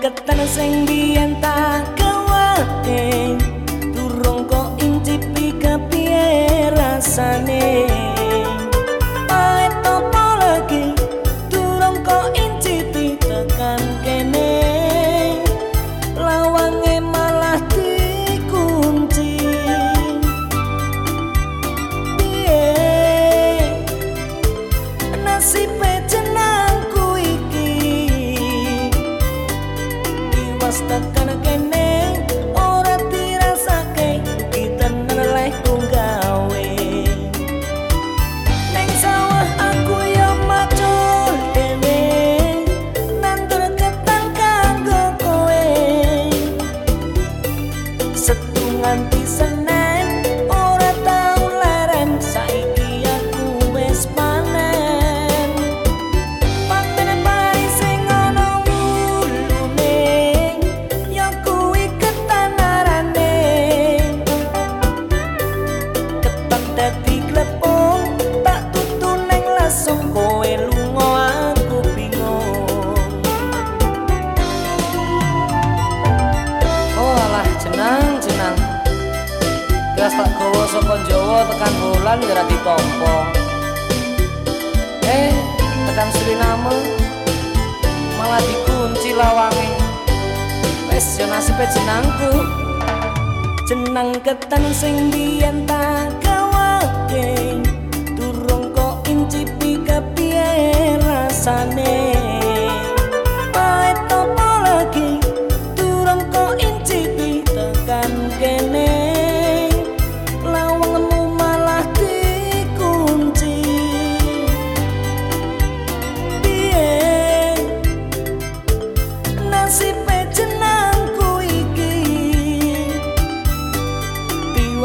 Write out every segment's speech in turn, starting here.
ketan sing biyen tak kawate pisan gas tak gawa saka Jawa tekan bulan ora ditampa. Eh, tekan Suriname malah dikunci lawange. Wes yo nasibe jenangku. Jenang ketan sing biyen tak gawake. Durung kok incipi kepiye rasane.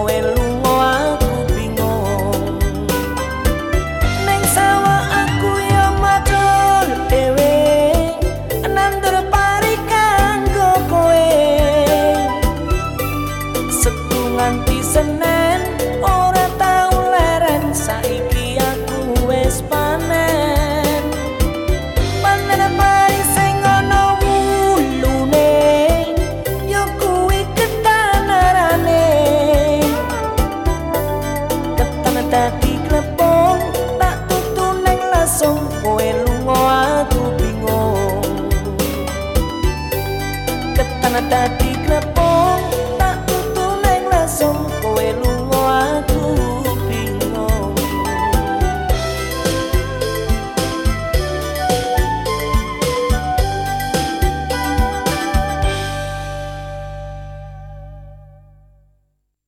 como en